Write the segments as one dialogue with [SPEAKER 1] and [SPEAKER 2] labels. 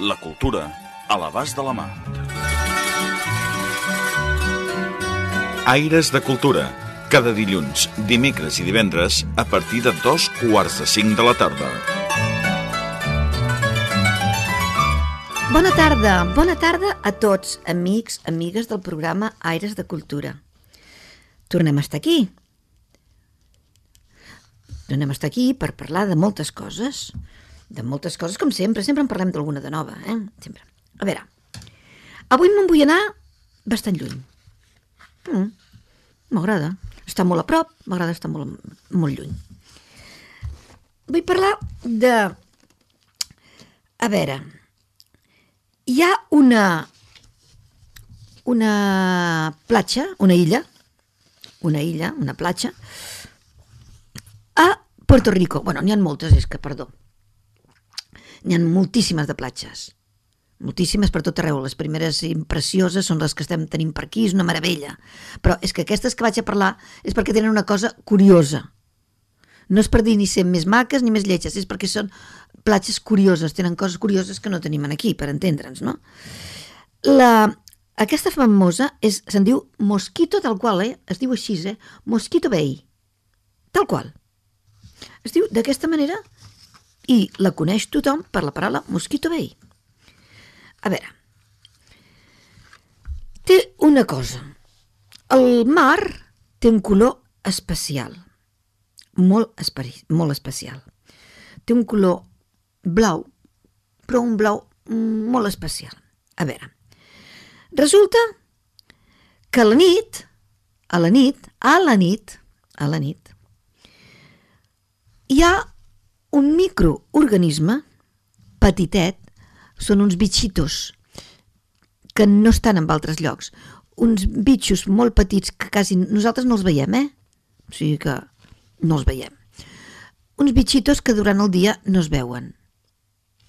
[SPEAKER 1] La cultura a l'abast de la mà. Aires de Cultura. Cada dilluns, dimecres i divendres a partir de dos quarts de cinc de la tarda.
[SPEAKER 2] Bona tarda, bona tarda a tots, amics, amigues del programa Aires de Cultura. Tornem a estar aquí. Tornem a estar aquí per parlar de moltes coses. De moltes coses, com sempre. Sempre en parlem d'alguna de nova, eh? Sempre. A veure, avui me'n vull anar bastant lluny. Mm, m'agrada. Està molt a prop, m'agrada estar molt, molt lluny. Vull parlar de... A veure, hi ha una una platja, una illa, una illa, una platja, a Puerto Rico. Bueno, n'hi ha moltes, és que, perdó. N'hi ha moltíssimes de platges. Moltíssimes per tot arreu. Les primeres imprecioses són les que estem tenint per aquí, és una meravella. Però és que aquestes que vaig a parlar és perquè tenen una cosa curiosa. No és per dir ni ser més maques ni més lletges, és perquè són platges curioses, tenen coses curioses que no tenim aquí, per entendre'ns, no? La, aquesta famosa és, se'n diu Mosquito, tal qual, eh? Es diu així, eh? Mosquito Bay. Tal qual. Es diu d'aquesta manera i la coneix tothom per la paraula Mosquito Bay. A veure, té una cosa. El mar té un color especial, molt, esperi, molt especial. Té un color blau, però un blau molt especial. A veure, resulta que a la nit, a la nit, a la nit, a la nit, hi ha un microorganisme petitet, són uns bitxitos que no estan en altres llocs, uns bitxos molt petits que quasi nosaltres no els veiem, eh? O sigui que no els veiem. Uns bitxitos que durant el dia no es veuen.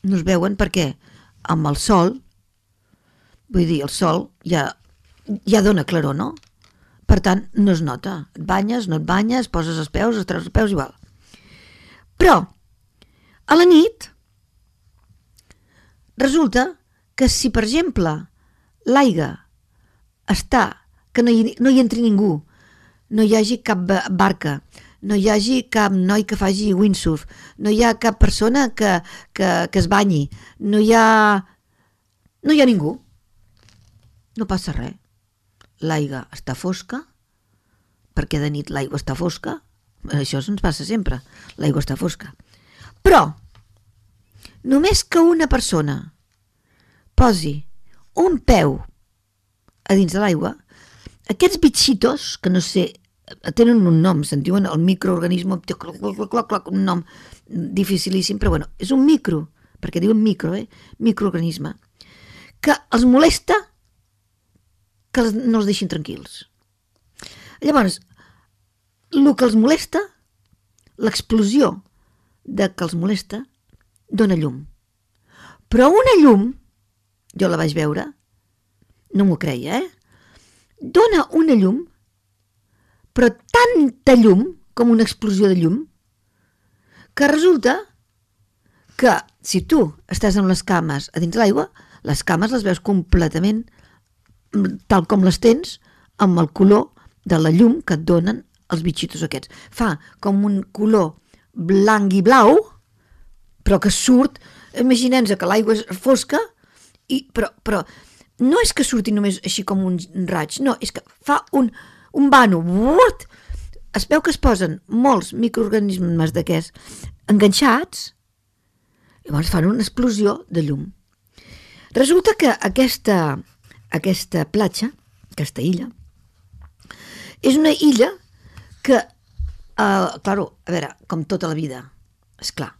[SPEAKER 2] No es veuen perquè amb el sol, vull dir, el sol ja, ja dona claror, no? Per tant, no es nota. Et banyes, no et banyes, poses els peus, els treus els peus, igual. Però, a la nit, resulta que si, per exemple, l'aigua està, que no hi, no hi entri ningú, no hi hagi cap barca, no hi hagi cap noi que faci windsurf, no hi ha cap persona que, que, que es banyi, no hi ha... no hi ha ningú. No passa res. L'aigua està fosca, perquè de nit l'aigua està fosca, això ens passa sempre, l'aigua està fosca. Però, només que una persona posi un peu a dins de l'aigua, aquests bitxitos, que no sé, tenen un nom, se'n diuen el microorganisme, un nom dificilíssim, però bueno, és un micro, perquè diuen micro, eh? microorganisme, que els molesta que no els deixin tranquils. Llavors, el que els molesta, l'explosió de que els molesta, dona llum. Però una llum, jo la vaig veure, no m'ho creia, eh? Dona una llum, però tanta llum, com una explosió de llum, que resulta que si tu estàs amb les cames a dins l'aigua, les cames les veus completament tal com les tens, amb el color de la llum que et donen els bitxitos aquests. Fa com un color blanc i blau, però que surt, imaginem que l'aigua és fosca, i, però, però no és que surti només així com un raig, no, és que fa un, un vano, what? es veu que es posen molts microorganismes d'aquests enganxats, llavors fan una explosió de llum. Resulta que aquesta, aquesta platja, aquesta illa, és una illa que, uh, claro, a veure, com tota la vida, és clar,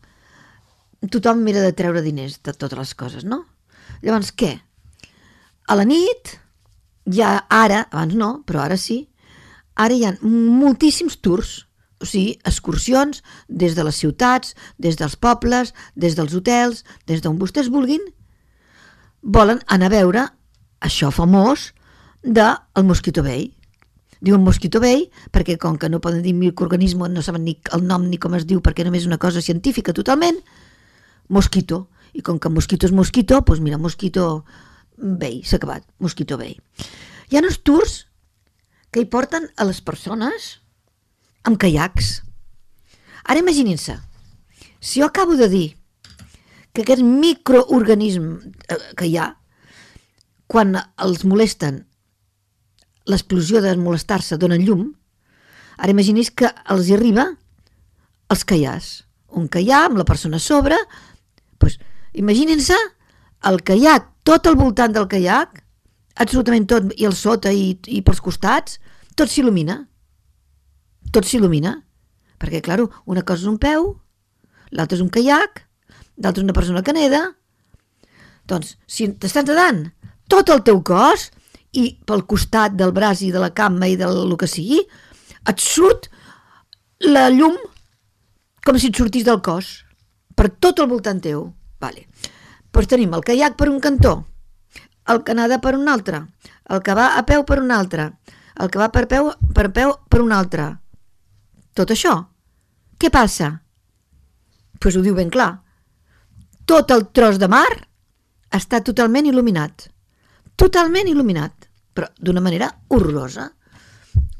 [SPEAKER 2] tothom mira de treure diners de totes les coses, no? Llavors, què? A la nit, ja ara, abans no, però ara sí, ara hi ha moltíssims tours, o sigui, excursions des de les ciutats, des dels pobles, des dels hotels, des d'on vostès vulguin, volen anar a veure això famós del Mosquito Bay. Diuen Mosquito Bay perquè com que no poden dir microorganisme, no saben ni el nom ni com es diu perquè només és una cosa científica totalment, Mosquito. I com que Mosquito és Mosquito, doncs mira, Mosquito Bay, s'ha acabat, Mosquito Bay. Hi ha uns tours que hi porten a les persones amb caiacs. Ara imaginin-se, si jo acabo de dir que aquest microorganisme eh, que hi ha, quan els molesten l'explosió de molestar-se donen llum, ara imagini's que els hi arriba els caiars. Un caià amb la persona a sobre, doncs, imaginin-se el caiac, tot al voltant del caiac, absolutament tot, i el sota i, i pels costats, tot s'il·lumina. Tot s'il·lumina. Perquè, clar, una cosa és un peu, l'altra és un caiac, l'altra és una persona que neda. Doncs, si t'estàs nedant, tot el teu cos i pel costat del braç i de la cama i del que sigui, et surt la llum com si et sortís del cos, per tot el voltant teu. Vale. Doncs tenim el caiac per un cantó, el que nada per un altre, el que va a peu per un altre, el que va per peu per, peu per un altre. Tot això. Què passa? Doncs pues ho diu ben clar. Tot el tros de mar està totalment il·luminat. Totalment il·luminat, però d'una manera horrorosa.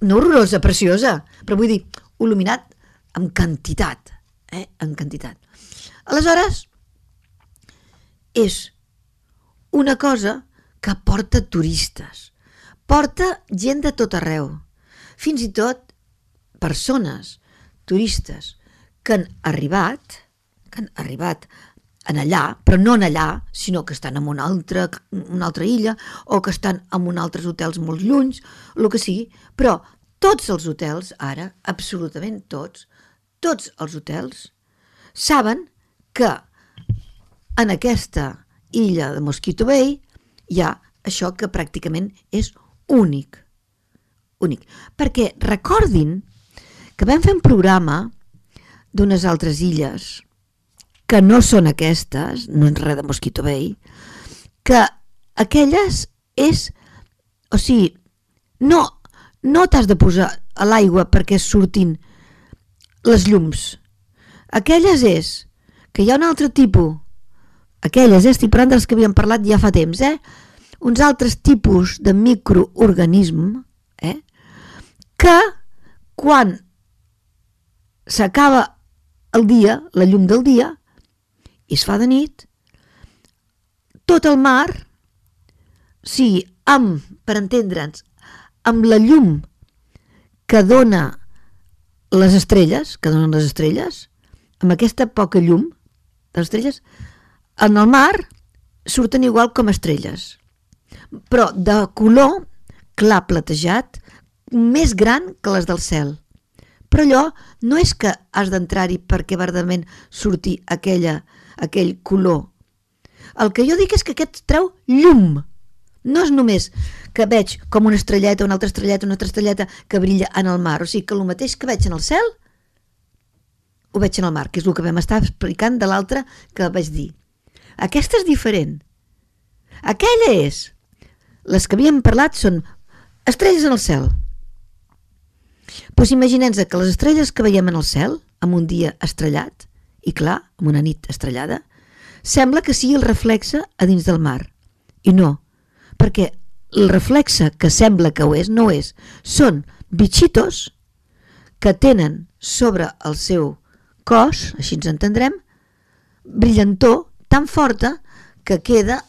[SPEAKER 2] No horrorosa, preciosa, però vull dir, il·luminat amb quantitat, eh? en quantitat. Aleshores, és una cosa que porta turistes, porta gent de tot arreu, fins i tot persones, turistes, que han arribat, que han arribat en allà, però no en allà, sinó que estan en una altra, una altra illa o que estan en un altres hotels molt llunys, el que sigui, però tots els hotels ara, absolutament tots, tots els hotels saben que en aquesta illa de Mosquito Bay hi ha això que pràcticament és únic. Únic. Perquè recordin que vam fer un programa d'unes altres illes que no són aquestes, no és res de Mosquito Bay, que aquelles és, o sigui, no, no t'has de posar a l'aigua perquè surtin les llums. Aquelles és que hi ha un altre tipus, aquelles, eh, estic parlant dels que havíem parlat ja fa temps, eh? uns altres tipus de microorganisme eh? que quan s'acaba el dia, la llum del dia, i es fa de nit, tot el mar, sí, amb, per entendre'ns, amb la llum que dona les estrelles, que donen les estrelles, amb aquesta poca llum de les estrelles, en el mar surten igual com estrelles, però de color clar platejat, més gran que les del cel. Però allò no és que has d'entrar-hi perquè verdament surti aquella aquell color. El que jo dic és que aquest treu llum. No és només que veig com una estrelleta, una altra estrelleta, una altra estrelleta que brilla en el mar. O sigui que el mateix que veig en el cel, ho veig en el mar, que és el que vam estar explicant de l'altre que vaig dir. Aquesta és diferent. Aquella és. Les que havíem parlat són estrelles en el cel. Doncs pues imaginem que les estrelles que veiem en el cel, en un dia estrellat, i clar, amb una nit estrellada, sembla que sigui el reflexe a dins del mar. I no, perquè el reflexe que sembla que ho és, no ho és. Són bitxitos que tenen sobre el seu cos, així ens entendrem, brillantor tan forta que queda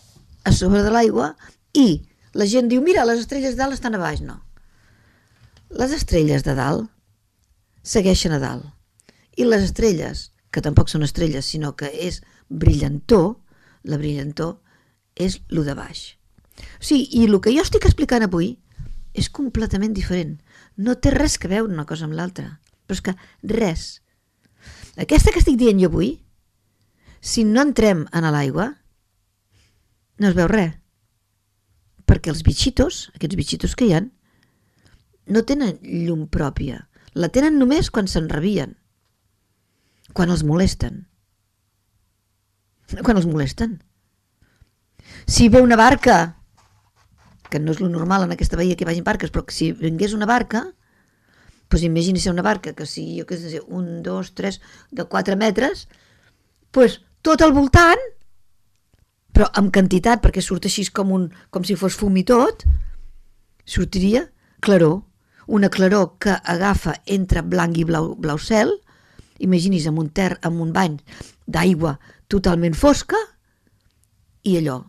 [SPEAKER 2] a sobre de l'aigua i la gent diu, mira, les estrelles de dalt estan a baix. No. Les estrelles de dalt segueixen a dalt. I les estrelles que tampoc són estrelles, sinó que és brillantor, la brillantor és lo de baix. Sigui, i el que jo estic explicant avui és completament diferent. No té res que veure una cosa amb l'altra. Però és que res. Aquesta que estic dient jo avui, si no entrem en l'aigua, no es veu res. Perquè els bitxitos, aquests bitxitos que hi han, no tenen llum pròpia. La tenen només quan s'enrabien. Quan els molesten. Quan els molesten. Si ve una barca, que no és lo normal en aquesta veia que vagin barques, però que si vingués una barca, doncs imagini ser una barca que sigui, jo què sé, un, dos, tres, de quatre metres, doncs tot al voltant, però amb quantitat, perquè surt així com, un, com si fos fum i tot, sortiria claror, una claror que agafa entre blanc i blau, blau cel, imagini's amb un ter, amb un bany d'aigua totalment fosca, i allò,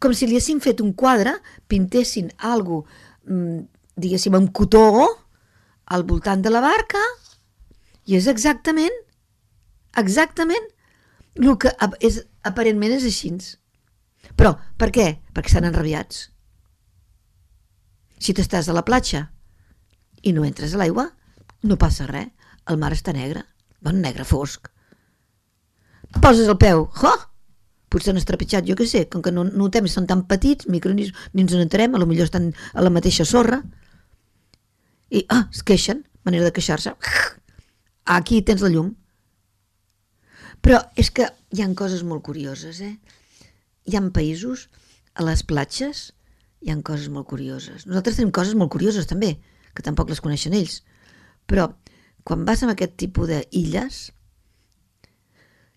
[SPEAKER 2] com si li haguessin fet un quadre, pintessin algo, mm, diguéssim, amb cotó al voltant de la barca, i és exactament, exactament, el que és, aparentment és així. Però, per què? Perquè estan enrabiats. Si t'estàs a la platja i no entres a l'aigua, no passa res. El mar està negre, bon negre fosc. Poses el peu, ho! Potser han estrepitjat, jo què sé, com que no notem, són tan petits, micro, ni, ni ens n'entrem, a lo millor estan a la mateixa sorra. I, ah, es queixen, manera de queixar-se. Aquí tens la llum. Però és que hi han coses molt curioses, eh? Hi han països, a les platges, hi han coses molt curioses. Nosaltres tenim coses molt curioses també, que tampoc les coneixen ells. Però quan vas a aquest tipus d'illes,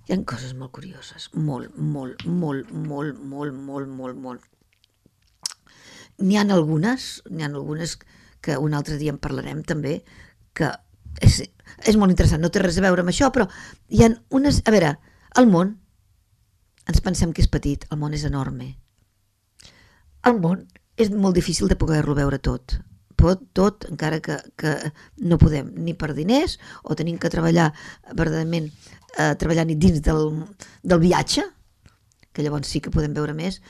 [SPEAKER 2] hi han coses molt curioses, molt, molt, molt, molt, molt, molt, molt, molt. N'hi han algunes, n'hi han algunes que un altre dia en parlarem també, que és, és molt interessant, no té res a veure amb això, però hi ha unes... A veure, el món, ens pensem que és petit, el món és enorme. El món és molt difícil de poder-lo veure tot, pot tot, encara que, que no podem, ni per diners, o tenim que treballar verdaderament eh, treballant dins del, del viatge, que llavors sí que podem veure més,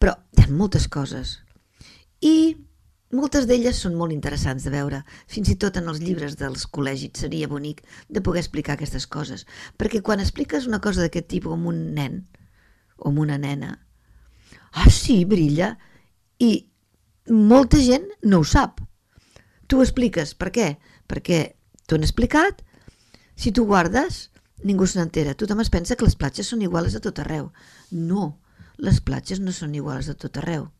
[SPEAKER 2] però hi ha moltes coses. I moltes d'elles són molt interessants de veure. Fins i tot en els llibres dels col·legis seria bonic de poder explicar aquestes coses. Perquè quan expliques una cosa d'aquest tipus amb un nen o amb una nena, ah sí, brilla, i molta gent no ho sap. Tu ho expliques, per què? Perquè t'ho han explicat, si tu guardes, ningú se n'entera. Tothom es pensa que les platges són iguals a tot arreu. No, les platges no són iguals a tot arreu.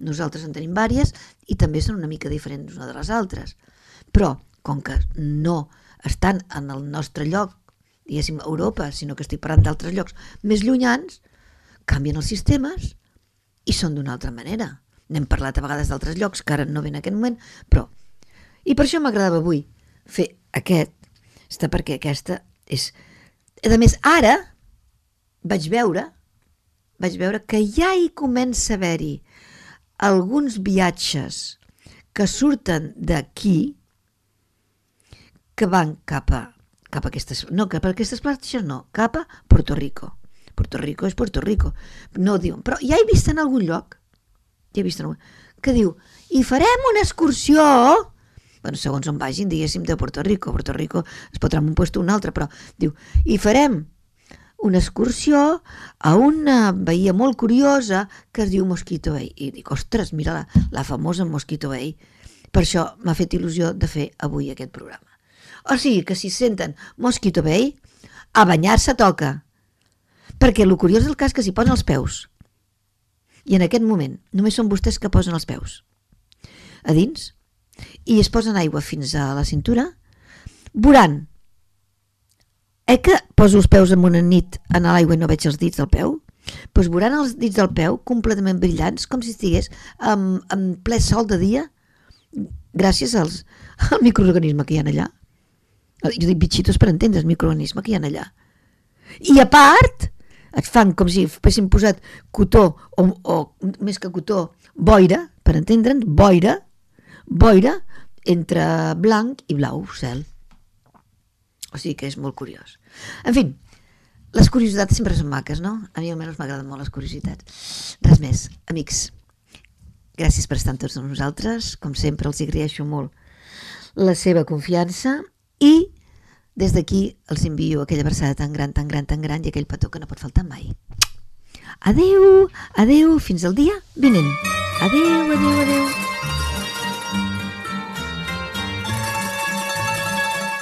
[SPEAKER 2] Nosaltres en tenim vàries i també són una mica diferents una de les altres. Però, com que no estan en el nostre lloc, diguéssim, Europa, sinó que estic parlant d'altres llocs més llunyans, canvien els sistemes i són d'una altra manera. N'hem parlat a vegades d'altres llocs que ara no ven en aquest moment, però... I per això m'agradava avui fer aquest, està perquè aquesta és a més, ara vaig veure, vaig veure que ja hi comença a haver-hi alguns viatges que surten d'aquí que van cap a, cap a aquestes, no, cap a aquestes platges no, cap a Puerto Rico. Puerto Rico és Puerto Rico. No diuen, però ja he vist en algun lloc, ja he vist en algun, que diu, i farem una excursió bueno, segons on vagin, diguéssim, de Puerto Rico. Puerto Rico es pot en un lloc o un altre, però diu, i farem una excursió a una veïa molt curiosa que es diu Mosquito Bay. I dic, ostres, mira la, la famosa Mosquito Bay. Per això m'ha fet il·lusió de fer avui aquest programa. O sigui que si senten Mosquito Bay, a banyar-se toca. Perquè el curiós del cas que s'hi posen els peus. I en aquest moment només són vostès que posen els peus. A dins i es posen aigua fins a la cintura, veuran eh que poso els peus en una nit en l'aigua i no veig els dits del peu? Doncs veuran els dits del peu completament brillants, com si estigués en, en ple sol de dia, gràcies als, al microorganisme que hi ha allà. Jo dic bitxitos per entendre el microorganisme que hi ha allà. I a part, et fan com si haguessin posat cotó, o, o més que cotó, boira, per entendre'ns, boira, boira entre blanc i blau cel. O sigui que és molt curiós. En fi, les curiositats sempre són maques, no? A mi almenys m'agraden molt les curiositats. Res més, amics. Gràcies per estar amb tots nosaltres. Com sempre, els agraeixo molt la seva confiança i des d'aquí els envio aquella versada tan gran, tan gran, tan gran i aquell petó que no pot faltar mai. Adeu, adeu, fins al dia vinent. Adeu, adeu, adeu.